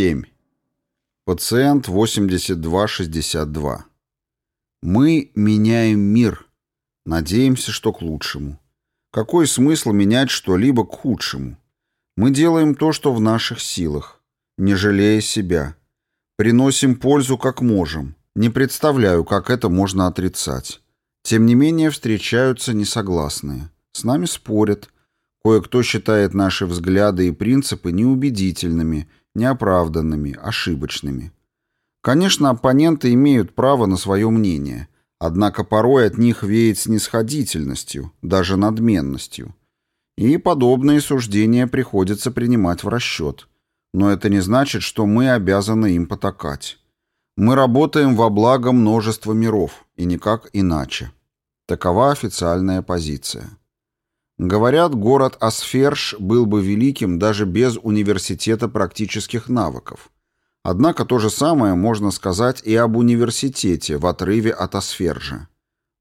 7. Пациент 8262. Мы меняем мир. Надеемся, что к лучшему. Какой смысл менять что-либо к худшему? Мы делаем то, что в наших силах, не жалея себя. Приносим пользу как можем. Не представляю, как это можно отрицать. Тем не менее встречаются несогласные. С нами спорят. Кое-кто считает наши взгляды и принципы неубедительными, неоправданными, ошибочными. Конечно, оппоненты имеют право на свое мнение, однако порой от них веет снисходительностью, даже надменностью. И подобные суждения приходится принимать в расчет. Но это не значит, что мы обязаны им потакать. Мы работаем во благо множества миров, и никак иначе. Такова официальная позиция. Говорят, город Асферш был бы великим даже без университета практических навыков. Однако то же самое можно сказать и об университете в отрыве от Асфержа.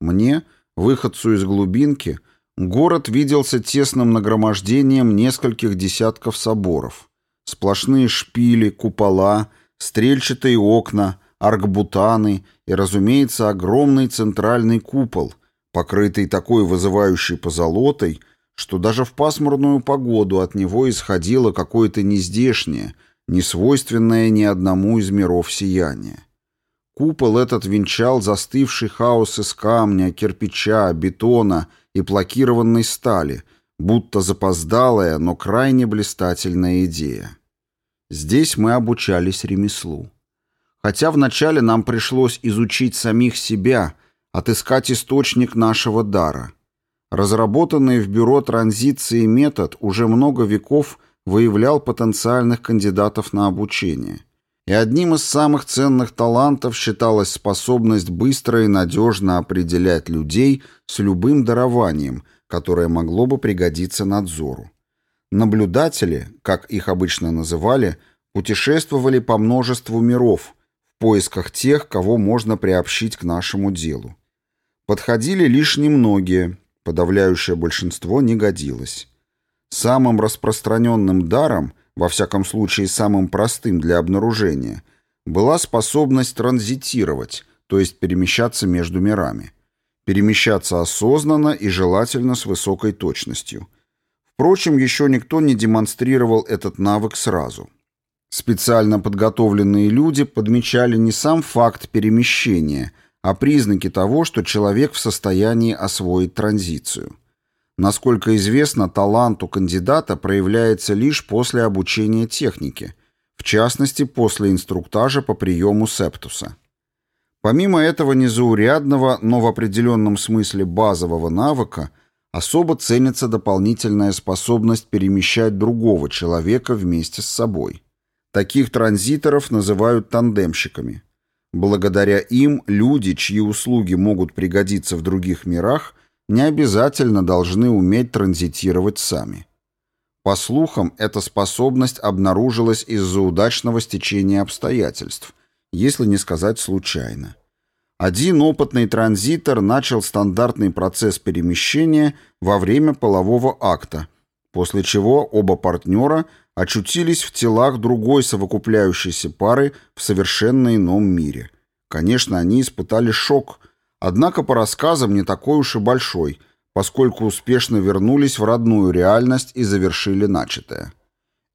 Мне, выходцу из глубинки, город виделся тесным нагромождением нескольких десятков соборов – Сплошные шпили, купола, стрельчатые окна, аркбутаны и, разумеется, огромный центральный купол, покрытый такой вызывающей позолотой, что даже в пасмурную погоду от него исходило какое-то нездешнее, несвойственное ни одному из миров сияние. Купол этот венчал застывший хаос из камня, кирпича, бетона и плакированной стали, будто запоздалая, но крайне блистательная идея. Здесь мы обучались ремеслу. Хотя вначале нам пришлось изучить самих себя, отыскать источник нашего дара. Разработанный в бюро транзиции метод уже много веков выявлял потенциальных кандидатов на обучение. И одним из самых ценных талантов считалась способность быстро и надежно определять людей с любым дарованием, которое могло бы пригодиться надзору. Наблюдатели, как их обычно называли, путешествовали по множеству миров в поисках тех, кого можно приобщить к нашему делу. Подходили лишь немногие, подавляющее большинство не годилось. Самым распространенным даром, во всяком случае самым простым для обнаружения, была способность транзитировать, то есть перемещаться между мирами. Перемещаться осознанно и желательно с высокой точностью – Впрочем, еще никто не демонстрировал этот навык сразу. Специально подготовленные люди подмечали не сам факт перемещения, а признаки того, что человек в состоянии освоить транзицию. Насколько известно, талант у кандидата проявляется лишь после обучения технике, в частности, после инструктажа по приему септуса. Помимо этого незаурядного, но в определенном смысле базового навыка – Особо ценится дополнительная способность перемещать другого человека вместе с собой. Таких транзиторов называют тандемщиками. Благодаря им люди, чьи услуги могут пригодиться в других мирах, не обязательно должны уметь транзитировать сами. По слухам, эта способность обнаружилась из-за удачного стечения обстоятельств, если не сказать случайно. Один опытный транзитор начал стандартный процесс перемещения во время полового акта, после чего оба партнера очутились в телах другой совокупляющейся пары в совершенно ином мире. Конечно, они испытали шок, однако по рассказам не такой уж и большой, поскольку успешно вернулись в родную реальность и завершили начатое.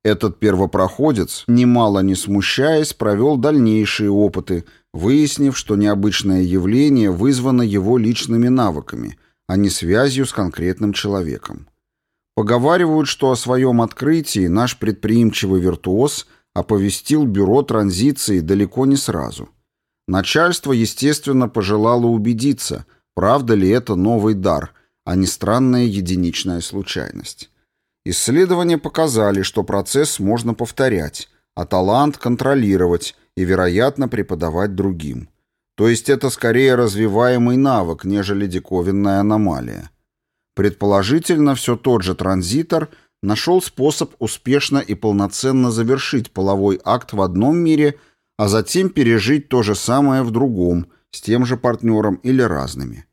Этот первопроходец, немало не смущаясь, провел дальнейшие опыты, выяснив, что необычное явление вызвано его личными навыками, а не связью с конкретным человеком. Поговаривают, что о своем открытии наш предприимчивый виртуоз оповестил бюро транзиции далеко не сразу. Начальство, естественно, пожелало убедиться, правда ли это новый дар, а не странная единичная случайность. Исследования показали, что процесс можно повторять, а талант контролировать и, вероятно, преподавать другим. То есть это скорее развиваемый навык, нежели диковинная аномалия. Предположительно, все тот же транзитор нашел способ успешно и полноценно завершить половой акт в одном мире, а затем пережить то же самое в другом, с тем же партнером или разными.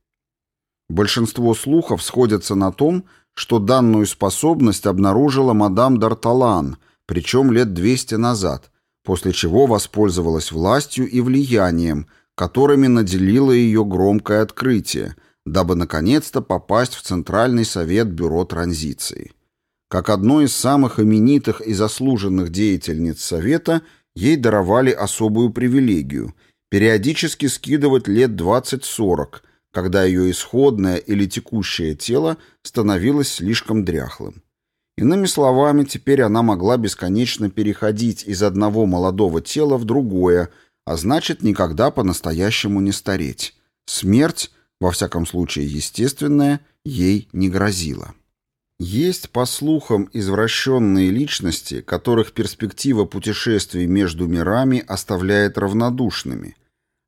Большинство слухов сходятся на том, что данную способность обнаружила мадам Д'Арталан, причем лет 200 назад, после чего воспользовалась властью и влиянием, которыми наделило ее громкое открытие, дабы наконец-то попасть в Центральный совет Бюро транзиции. Как одной из самых именитых и заслуженных деятельниц Совета ей даровали особую привилегию – периодически скидывать лет 20-40, когда ее исходное или текущее тело становилось слишком дряхлым. Иными словами, теперь она могла бесконечно переходить из одного молодого тела в другое, а значит, никогда по-настоящему не стареть. Смерть, во всяком случае естественная, ей не грозила. Есть, по слухам, извращенные личности, которых перспектива путешествий между мирами оставляет равнодушными,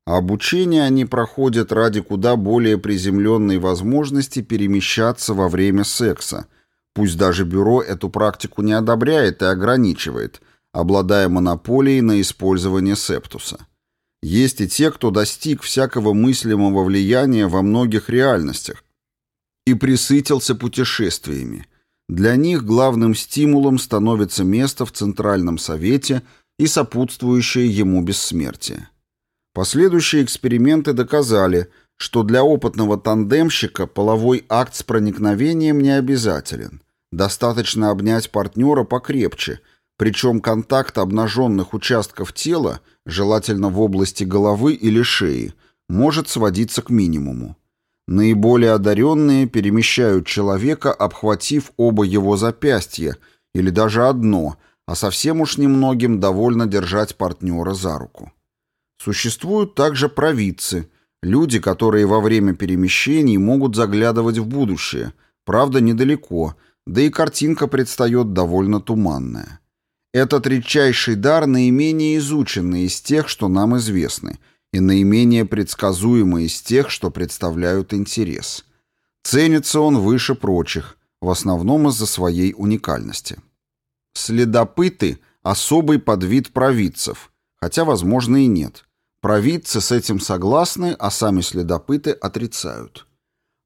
а обучение они проходят ради куда более приземленной возможности перемещаться во время секса, пусть даже бюро эту практику не одобряет и ограничивает, обладая монополией на использование септуса. Есть и те, кто достиг всякого мыслимого влияния во многих реальностях, и присытился путешествиями. Для них главным стимулом становится место в Центральном Совете и сопутствующее ему бессмертие. Последующие эксперименты доказали, что для опытного тандемщика половой акт с проникновением не обязателен. Достаточно обнять партнера покрепче, причем контакт обнаженных участков тела, желательно в области головы или шеи, может сводиться к минимуму. Наиболее одаренные перемещают человека, обхватив оба его запястья, или даже одно, а совсем уж немногим довольно держать партнера за руку. Существуют также провидцы, люди, которые во время перемещений могут заглядывать в будущее, правда, недалеко, да и картинка предстает довольно туманная. Этот редчайший дар наименее изученный из тех, что нам известны – и наименее предсказуемый из тех, что представляют интерес. Ценится он выше прочих, в основном из-за своей уникальности. Следопыты – особый подвид провидцев, хотя, возможно, и нет. Провидцы с этим согласны, а сами следопыты отрицают.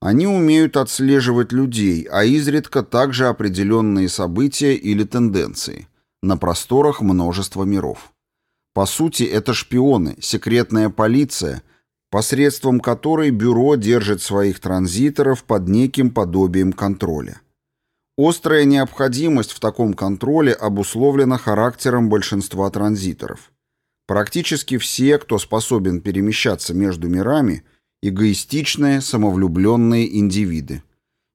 Они умеют отслеживать людей, а изредка также определенные события или тенденции на просторах множества миров. По сути, это шпионы, секретная полиция, посредством которой бюро держит своих транзиторов под неким подобием контроля. Острая необходимость в таком контроле обусловлена характером большинства транзиторов. Практически все, кто способен перемещаться между мирами, эгоистичные, самовлюбленные индивиды.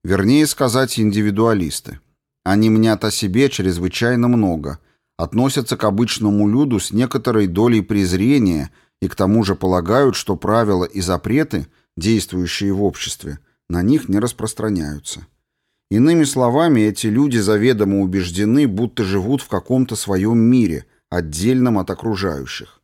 Вернее сказать, индивидуалисты. Они мнят о себе чрезвычайно много – относятся к обычному люду с некоторой долей презрения и к тому же полагают, что правила и запреты, действующие в обществе, на них не распространяются. Иными словами, эти люди заведомо убеждены, будто живут в каком-то своем мире, отдельном от окружающих.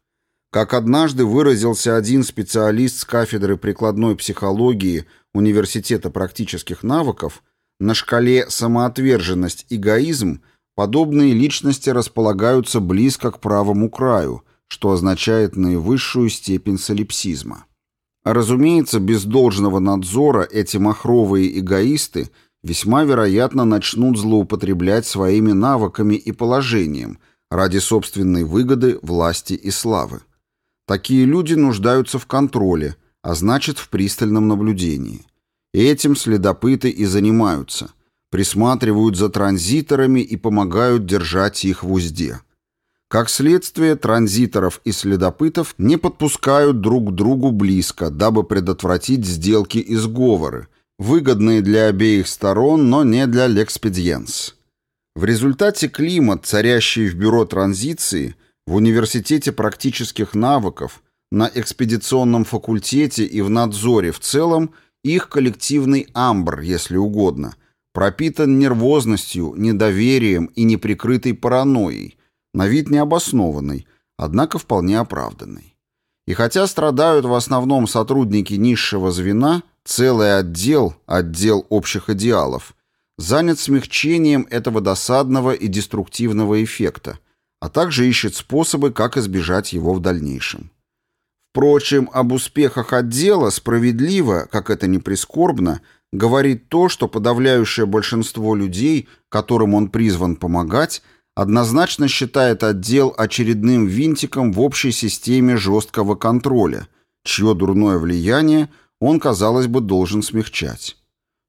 Как однажды выразился один специалист с кафедры прикладной психологии Университета практических навыков, на шкале самоотверженность-эгоизм Подобные личности располагаются близко к правому краю, что означает наивысшую степень солипсизма. Разумеется, без должного надзора эти махровые эгоисты весьма вероятно начнут злоупотреблять своими навыками и положением ради собственной выгоды, власти и славы. Такие люди нуждаются в контроле, а значит в пристальном наблюдении. Этим следопыты и занимаются – присматривают за транзиторами и помогают держать их в узде. Как следствие, транзиторов и следопытов не подпускают друг к другу близко, дабы предотвратить сделки и сговоры, выгодные для обеих сторон, но не для l'expedience. В результате климат, царящий в бюро транзиции, в Университете практических навыков, на экспедиционном факультете и в надзоре в целом, их коллективный амбр, если угодно – пропитан нервозностью, недоверием и неприкрытой паранойей, на вид необоснованной, однако вполне оправданной. И хотя страдают в основном сотрудники низшего звена, целый отдел, отдел общих идеалов, занят смягчением этого досадного и деструктивного эффекта, а также ищет способы, как избежать его в дальнейшем. Впрочем, об успехах отдела справедливо, как это не прискорбно, говорит то, что подавляющее большинство людей, которым он призван помогать, однозначно считает отдел очередным винтиком в общей системе жесткого контроля, чье дурное влияние он, казалось бы, должен смягчать.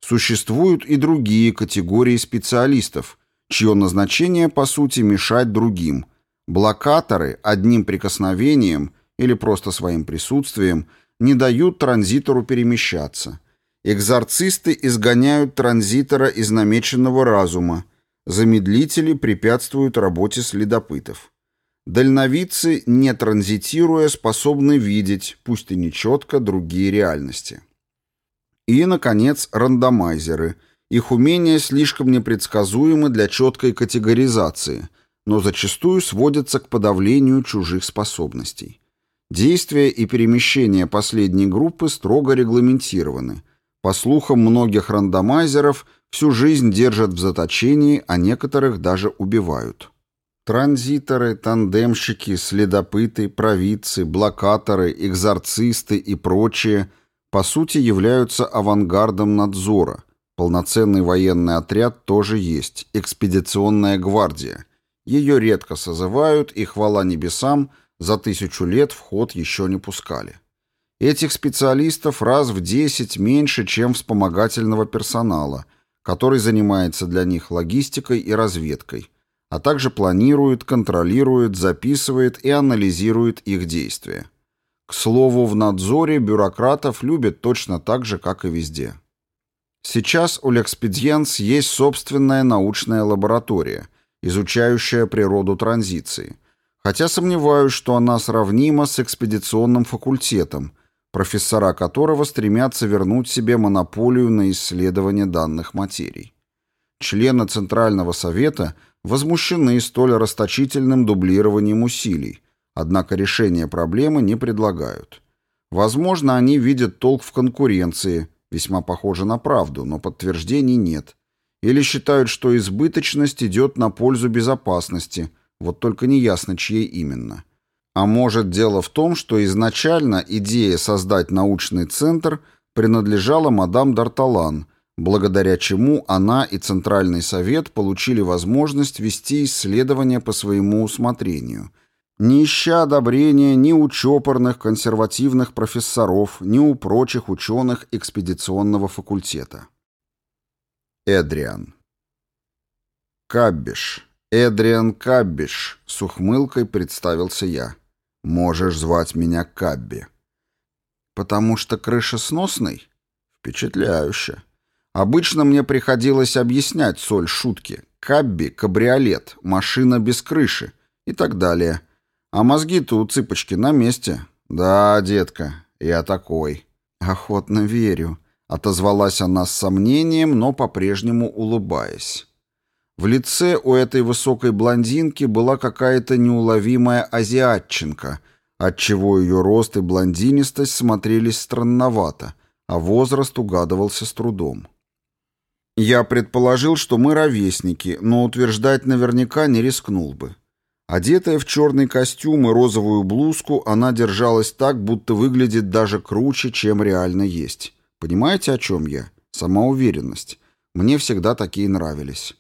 Существуют и другие категории специалистов, чье назначение, по сути, мешать другим. Блокаторы одним прикосновением или просто своим присутствием не дают транзитору перемещаться. Экзорцисты изгоняют транзитора из намеченного разума, замедлители препятствуют работе следопытов. Дальновидцы, не транзитируя, способны видеть, пусть и нечетко, другие реальности. И, наконец, рандомайзеры. Их умения слишком непредсказуемы для четкой категоризации, но зачастую сводятся к подавлению чужих способностей. Действия и перемещения последней группы строго регламентированы. По слухам многих рандомайзеров, всю жизнь держат в заточении, а некоторых даже убивают. Транзиторы, тандемщики, следопыты, провидцы, блокаторы, экзорцисты и прочие – по сути являются авангардом надзора. Полноценный военный отряд тоже есть, экспедиционная гвардия. Ее редко созывают, и хвала небесам, за тысячу лет в ход еще не пускали. Этих специалистов раз в десять меньше, чем вспомогательного персонала, который занимается для них логистикой и разведкой, а также планирует, контролирует, записывает и анализирует их действия. К слову, в надзоре бюрократов любят точно так же, как и везде. Сейчас у Л'Экспедиенс есть собственная научная лаборатория, изучающая природу транзиции, хотя сомневаюсь, что она сравнима с экспедиционным факультетом, профессора которого стремятся вернуть себе монополию на исследование данных материй. Члены Центрального совета возмущены столь расточительным дублированием усилий, Однако решения проблемы не предлагают. Возможно, они видят толк в конкуренции, весьма похоже на правду, но подтверждений нет. Или считают, что избыточность идет на пользу безопасности, вот только неясно, чьей именно. А может, дело в том, что изначально идея создать научный центр принадлежала мадам Д'Арталан, благодаря чему она и Центральный совет получили возможность вести исследования по своему усмотрению – не ища одобрения ни у чопорных консервативных профессоров, ни у прочих ученых экспедиционного факультета. Эдриан. Каббиш. Эдриан Каббиш. С ухмылкой представился я. Можешь звать меня Кабби. Потому что крыша сносной? Впечатляюще. Обычно мне приходилось объяснять соль шутки. Кабби — кабриолет, машина без крыши и так далее — а мозги-то у цыпочки на месте. Да, детка, я такой. Охотно верю, отозвалась она с сомнением, но по-прежнему улыбаясь. В лице у этой высокой блондинки была какая-то неуловимая азиатчинка, отчего ее рост и блондинистость смотрелись странновато, а возраст угадывался с трудом. Я предположил, что мы ровесники, но утверждать наверняка не рискнул бы. Одетая в черный костюм и розовую блузку, она держалась так, будто выглядит даже круче, чем реально есть. Понимаете, о чем я? Сама уверенность. Мне всегда такие нравились.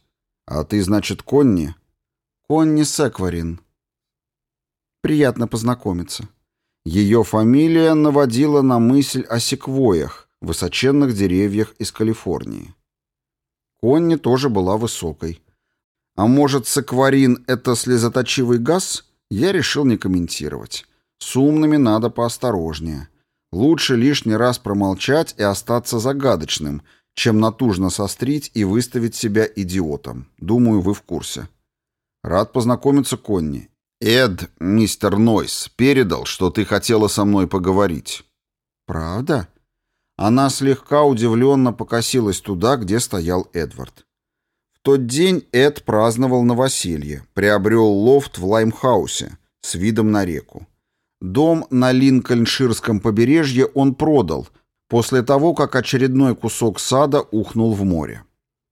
А ты, значит, Конни? Конни Секварин. Приятно познакомиться. Ее фамилия наводила на мысль о секвоях, высоченных деревьях из Калифорнии. Конни тоже была высокой. А может, сакварин — это слезоточивый газ? Я решил не комментировать. С умными надо поосторожнее. Лучше лишний раз промолчать и остаться загадочным, чем натужно сострить и выставить себя идиотом. Думаю, вы в курсе. Рад познакомиться, Конни. Эд, мистер Нойс, передал, что ты хотела со мной поговорить. Правда? Она слегка удивленно покосилась туда, где стоял Эдвард тот день Эд праздновал новоселье, приобрел лофт в Лаймхаусе с видом на реку. Дом на Линкольнширском побережье он продал после того, как очередной кусок сада ухнул в море.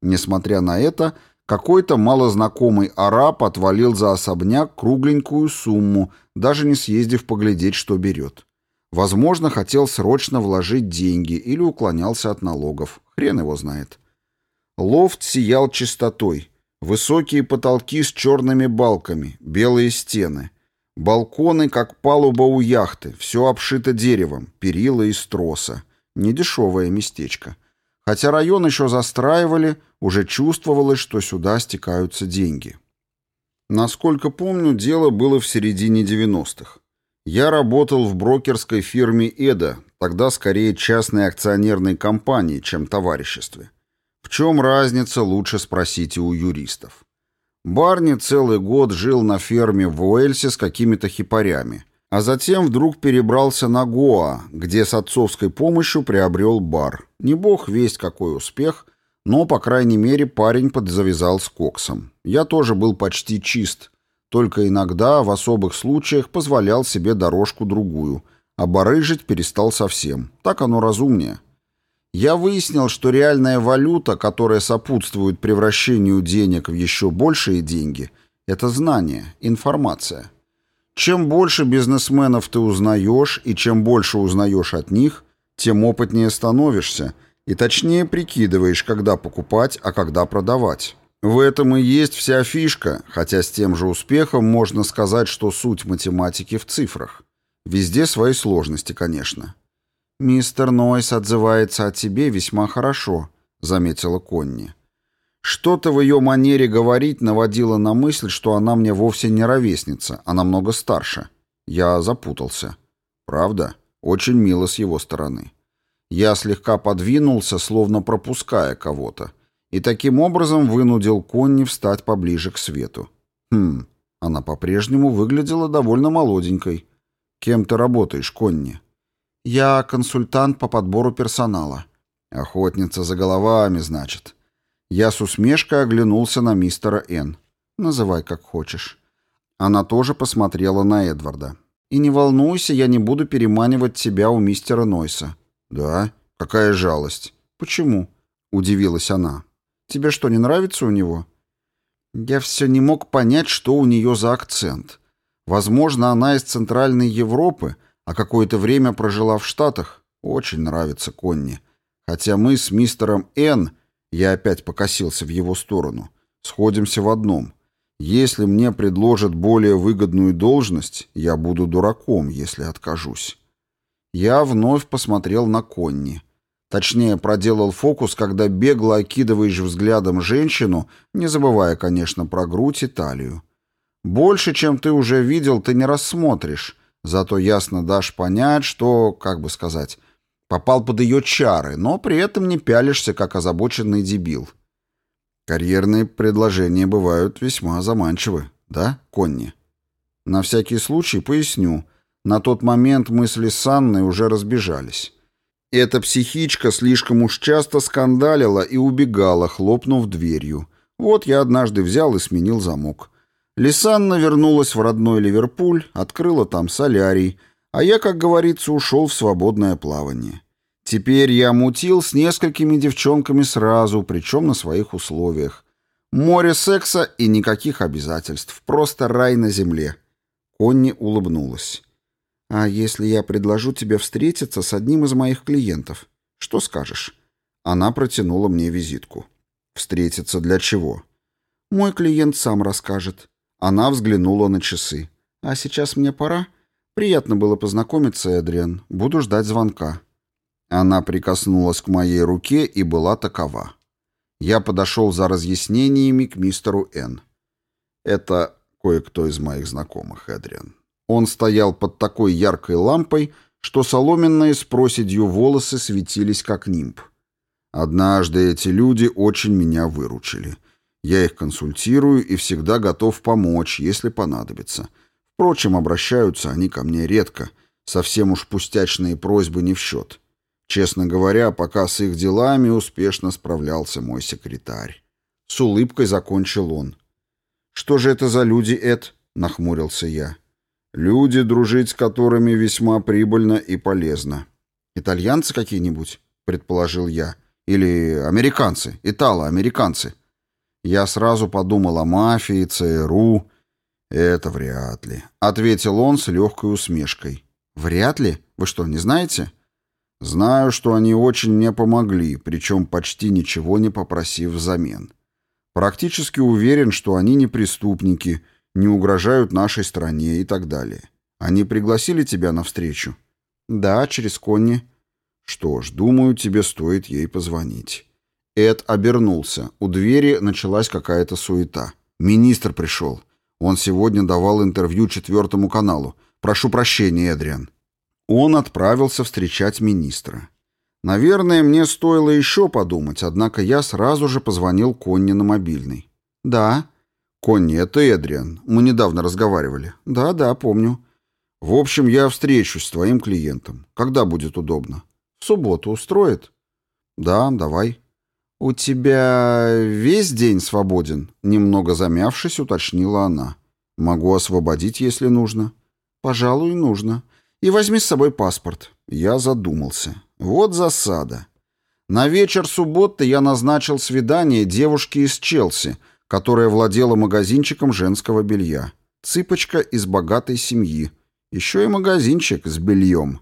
Несмотря на это, какой-то малознакомый араб отвалил за особняк кругленькую сумму, даже не съездив поглядеть, что берет. Возможно, хотел срочно вложить деньги или уклонялся от налогов. Хрен его знает. Лофт сиял чистотой. Высокие потолки с черными балками, белые стены. Балконы, как палуба у яхты, все обшито деревом, перила из троса. Недешевое местечко. Хотя район еще застраивали, уже чувствовалось, что сюда стекаются деньги. Насколько помню, дело было в середине 90-х. Я работал в брокерской фирме «Эда», тогда скорее частной акционерной компании, чем товариществе. В чем разница, лучше спросите у юристов. Барни целый год жил на ферме в Уэльсе с какими-то хипарями, а затем вдруг перебрался на Гоа, где с отцовской помощью приобрел бар. Не бог весть какой успех, но, по крайней мере, парень подзавязал с коксом. Я тоже был почти чист, только иногда, в особых случаях, позволял себе дорожку-другую, а барыжить перестал совсем. Так оно разумнее. Я выяснил, что реальная валюта, которая сопутствует превращению денег в еще большие деньги, это знание, информация. Чем больше бизнесменов ты узнаешь, и чем больше узнаешь от них, тем опытнее становишься, и точнее прикидываешь, когда покупать, а когда продавать. В этом и есть вся фишка, хотя с тем же успехом можно сказать, что суть математики в цифрах. Везде свои сложности, конечно. «Мистер Нойс отзывается о тебе весьма хорошо», — заметила Конни. Что-то в ее манере говорить наводило на мысль, что она мне вовсе не ровесница, а намного старше. Я запутался. Правда? Очень мило с его стороны. Я слегка подвинулся, словно пропуская кого-то, и таким образом вынудил Конни встать поближе к свету. Хм, она по-прежнему выглядела довольно молоденькой. «Кем ты работаешь, Конни?» «Я консультант по подбору персонала». «Охотница за головами, значит». Я с усмешкой оглянулся на мистера Н. «Называй как хочешь». Она тоже посмотрела на Эдварда. «И не волнуйся, я не буду переманивать тебя у мистера Нойса». «Да? Какая жалость». «Почему?» — удивилась она. «Тебе что, не нравится у него?» Я все не мог понять, что у нее за акцент. Возможно, она из Центральной Европы, а какое-то время прожила в Штатах. Очень нравится Конни. Хотя мы с мистером Н, я опять покосился в его сторону, сходимся в одном. Если мне предложат более выгодную должность, я буду дураком, если откажусь. Я вновь посмотрел на Конни. Точнее, проделал фокус, когда бегло окидываешь взглядом женщину, не забывая, конечно, про грудь и талию. Больше, чем ты уже видел, ты не рассмотришь, Зато ясно дашь понять, что, как бы сказать, попал под ее чары, но при этом не пялишься, как озабоченный дебил. Карьерные предложения бывают весьма заманчивы, да, Конни? На всякий случай поясню. На тот момент мысли с Анной уже разбежались. Эта психичка слишком уж часто скандалила и убегала, хлопнув дверью. Вот я однажды взял и сменил замок. Лисанна вернулась в родной Ливерпуль, открыла там солярий, а я, как говорится, ушел в свободное плавание. Теперь я мутил с несколькими девчонками сразу, причем на своих условиях. Море секса и никаких обязательств, просто рай на земле. Конни улыбнулась. «А если я предложу тебе встретиться с одним из моих клиентов? Что скажешь?» Она протянула мне визитку. «Встретиться для чего?» «Мой клиент сам расскажет. Она взглянула на часы. «А сейчас мне пора. Приятно было познакомиться, Эдриан. Буду ждать звонка». Она прикоснулась к моей руке и была такова. Я подошел за разъяснениями к мистеру Н. Это кое-кто из моих знакомых, Эдриан. Он стоял под такой яркой лампой, что соломенные с проседью волосы светились как нимб. Однажды эти люди очень меня выручили — я их консультирую и всегда готов помочь, если понадобится. Впрочем, обращаются они ко мне редко. Совсем уж пустячные просьбы не в счет. Честно говоря, пока с их делами успешно справлялся мой секретарь. С улыбкой закончил он. «Что же это за люди, Эд?» — нахмурился я. «Люди, дружить с которыми весьма прибыльно и полезно». «Итальянцы какие-нибудь?» — предположил я. «Или американцы, итало-американцы». Я сразу подумал о мафии, ЦРУ. «Это вряд ли», — ответил он с легкой усмешкой. «Вряд ли? Вы что, не знаете?» «Знаю, что они очень мне помогли, причем почти ничего не попросив взамен. Практически уверен, что они не преступники, не угрожают нашей стране и так далее. Они пригласили тебя на встречу? Да, через Конни. Что ж, думаю, тебе стоит ей позвонить. Эд обернулся. У двери началась какая-то суета. Министр пришел. Он сегодня давал интервью четвертому каналу. Прошу прощения, Эдриан. Он отправился встречать министра. Наверное, мне стоило еще подумать, однако я сразу же позвонил Конни на мобильный. «Да». «Конни, это Эдриан. Мы недавно разговаривали». «Да, да, помню». «В общем, я встречусь с твоим клиентом. Когда будет удобно?» «В субботу устроит?» «Да, давай». «У тебя весь день свободен?» Немного замявшись, уточнила она. «Могу освободить, если нужно». «Пожалуй, нужно. И возьми с собой паспорт». Я задумался. Вот засада. На вечер субботы я назначил свидание девушке из Челси, которая владела магазинчиком женского белья. Цыпочка из богатой семьи. Еще и магазинчик с бельем.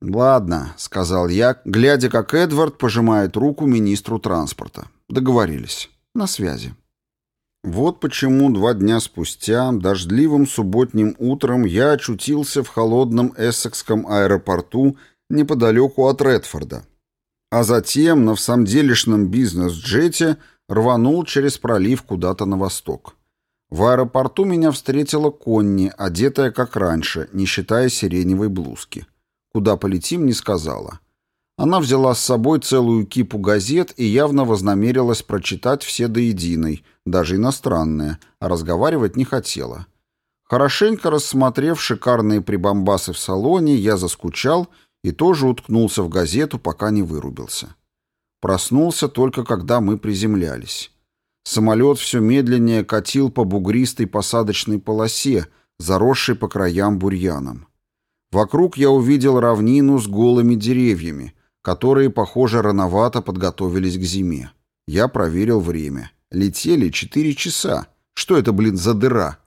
«Ладно», — сказал я, глядя, как Эдвард пожимает руку министру транспорта. Договорились. На связи. Вот почему два дня спустя, дождливым субботним утром, я очутился в холодном эссекском аэропорту неподалеку от Редфорда. А затем на всамделишном бизнес-джете рванул через пролив куда-то на восток. В аэропорту меня встретила Конни, одетая как раньше, не считая сиреневой блузки. Куда полетим, не сказала. Она взяла с собой целую кипу газет и явно вознамерилась прочитать все до единой, даже иностранные, а разговаривать не хотела. Хорошенько рассмотрев шикарные прибамбасы в салоне, я заскучал и тоже уткнулся в газету, пока не вырубился. Проснулся только когда мы приземлялись. Самолет все медленнее катил по бугристой посадочной полосе, заросшей по краям бурьяном. Вокруг я увидел равнину с голыми деревьями, которые, похоже, рановато подготовились к зиме. Я проверил время. Летели четыре часа. Что это, блин, за дыра?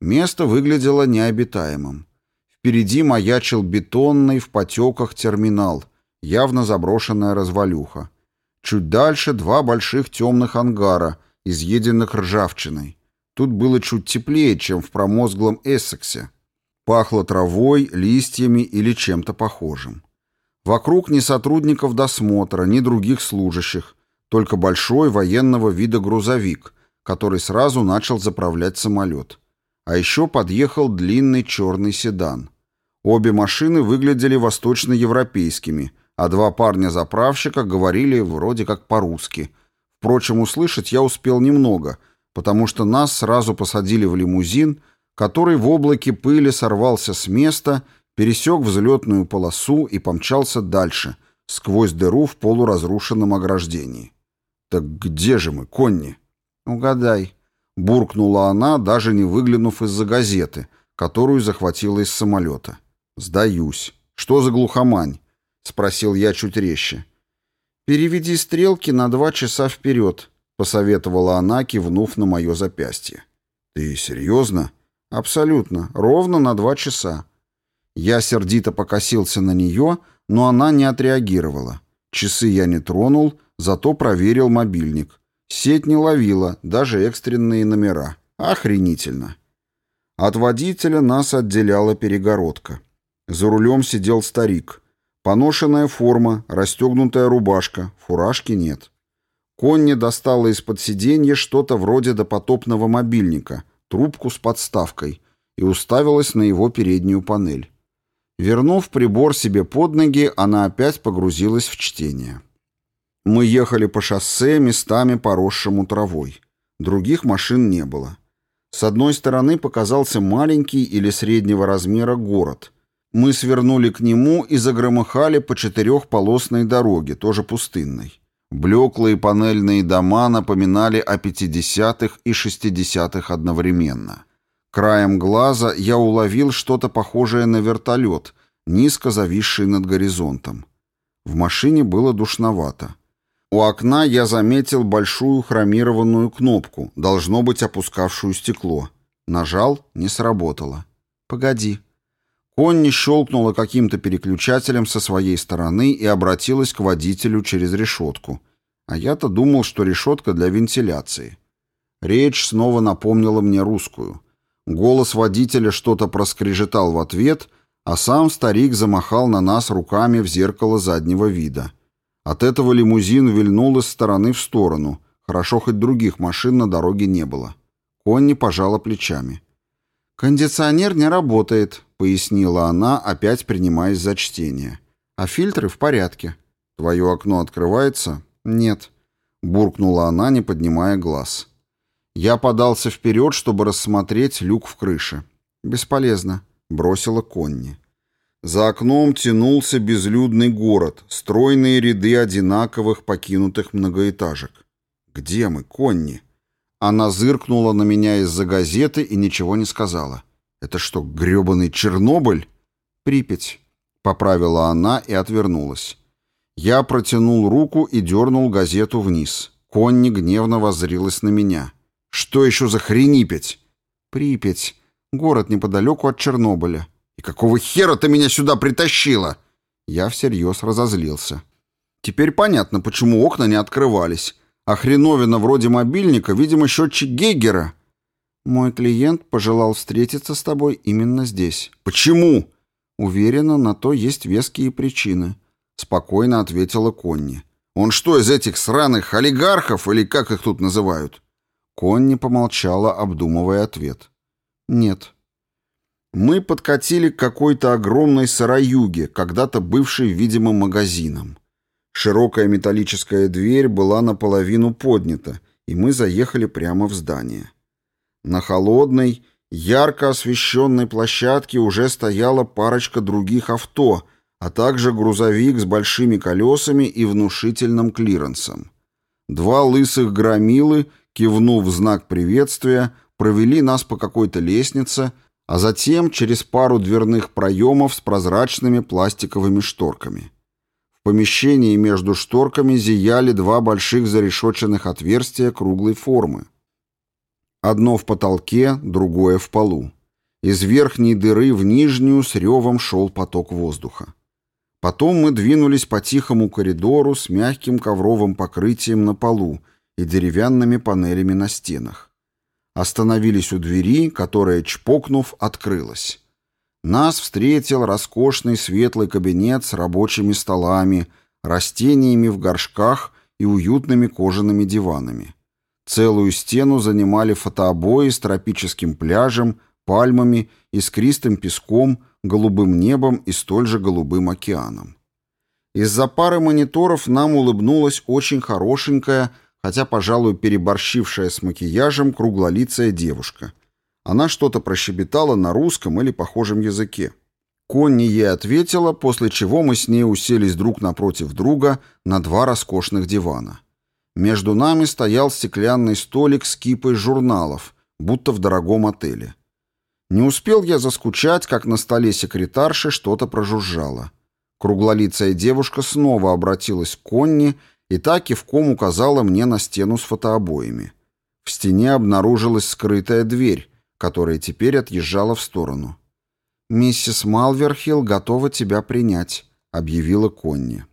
Место выглядело необитаемым. Впереди маячил бетонный в потеках терминал, явно заброшенная развалюха. Чуть дальше два больших темных ангара, изъеденных ржавчиной. Тут было чуть теплее, чем в промозглом Эссексе. Пахло травой, листьями или чем-то похожим. Вокруг ни сотрудников досмотра, ни других служащих, только большой военного вида грузовик, который сразу начал заправлять самолет. А еще подъехал длинный черный седан. Обе машины выглядели восточноевропейскими, а два парня-заправщика говорили вроде как по-русски. Впрочем, услышать я успел немного, потому что нас сразу посадили в лимузин, который в облаке пыли сорвался с места, пересек взлетную полосу и помчался дальше, сквозь дыру в полуразрушенном ограждении. «Так где же мы, Конни?» «Угадай», — буркнула она, даже не выглянув из-за газеты, которую захватила из самолета. «Сдаюсь. Что за глухомань?» — спросил я чуть резче. «Переведи стрелки на два часа вперед», — посоветовала она, кивнув на мое запястье. «Ты серьезно?» «Абсолютно. Ровно на два часа». Я сердито покосился на нее, но она не отреагировала. Часы я не тронул, зато проверил мобильник. Сеть не ловила, даже экстренные номера. Охренительно. От водителя нас отделяла перегородка. За рулем сидел старик. Поношенная форма, расстегнутая рубашка, фуражки нет. Конни достала из-под сиденья что-то вроде допотопного мобильника, трубку с подставкой, и уставилась на его переднюю панель. Вернув прибор себе под ноги, она опять погрузилась в чтение. Мы ехали по шоссе, местами поросшему травой. Других машин не было. С одной стороны показался маленький или среднего размера город, мы свернули к нему и загромыхали по четырехполосной дороге, тоже пустынной. Блеклые панельные дома напоминали о пятидесятых и шестидесятых одновременно. Краем глаза я уловил что-то похожее на вертолет, низко зависший над горизонтом. В машине было душновато. У окна я заметил большую хромированную кнопку, должно быть опускавшую стекло. Нажал — не сработало. «Погоди», Конни щелкнула каким-то переключателем со своей стороны и обратилась к водителю через решетку. А я-то думал, что решетка для вентиляции. Речь снова напомнила мне русскую. Голос водителя что-то проскрежетал в ответ, а сам старик замахал на нас руками в зеркало заднего вида. От этого лимузин вильнул из стороны в сторону. Хорошо, хоть других машин на дороге не было. Конни пожала плечами. «Кондиционер не работает», — пояснила она, опять принимаясь за чтение. «А фильтры в порядке». «Твое окно открывается?» «Нет», — буркнула она, не поднимая глаз. Я подался вперед, чтобы рассмотреть люк в крыше. «Бесполезно», — бросила Конни. За окном тянулся безлюдный город, стройные ряды одинаковых покинутых многоэтажек. «Где мы, Конни?» Она зыркнула на меня из-за газеты и ничего не сказала. «Это что, грёбаный Чернобыль?» «Припять», — поправила она и отвернулась. Я протянул руку и дернул газету вниз. Конни гневно воззрилась на меня. «Что еще за хренипять?» «Припять. Город неподалеку от Чернобыля». «И какого хера ты меня сюда притащила?» Я всерьез разозлился. Теперь понятно, почему окна не открывались. А хреновина вроде мобильника, видимо, счетчик Гейгера. Мой клиент пожелал встретиться с тобой именно здесь. Почему? Уверена, на то есть веские причины. Спокойно ответила Конни. Он что, из этих сраных олигархов или как их тут называют? Конни помолчала, обдумывая ответ. Нет. Мы подкатили к какой-то огромной сараюге, когда-то бывшей, видимо, магазином. Широкая металлическая дверь была наполовину поднята, и мы заехали прямо в здание. На холодной, ярко освещенной площадке уже стояла парочка других авто, а также грузовик с большими колесами и внушительным клиренсом. Два лысых громилы, кивнув в знак приветствия, провели нас по какой-то лестнице, а затем через пару дверных проемов с прозрачными пластиковыми шторками. В помещении между шторками зияли два больших зарешоченных отверстия круглой формы. Одно в потолке, другое в полу. Из верхней дыры в нижнюю с ревом шел поток воздуха. Потом мы двинулись по тихому коридору с мягким ковровым покрытием на полу и деревянными панелями на стенах. Остановились у двери, которая, чпокнув, открылась. Нас встретил роскошный светлый кабинет с рабочими столами, растениями в горшках и уютными кожаными диванами. Целую стену занимали фотообои с тропическим пляжем, пальмами, искристым песком, голубым небом и столь же голубым океаном. Из-за пары мониторов нам улыбнулась очень хорошенькая, хотя, пожалуй, переборщившая с макияжем круглолицая девушка — она что-то прощебетала на русском или похожем языке. Конни ей ответила, после чего мы с ней уселись друг напротив друга на два роскошных дивана. Между нами стоял стеклянный столик с кипой журналов, будто в дорогом отеле. Не успел я заскучать, как на столе секретарши что-то прожужжало. Круглолицая девушка снова обратилась к Конни и так кивком указала мне на стену с фотообоями. В стене обнаружилась скрытая дверь, которая теперь отъезжала в сторону. «Миссис Малверхилл готова тебя принять», — объявила Конни.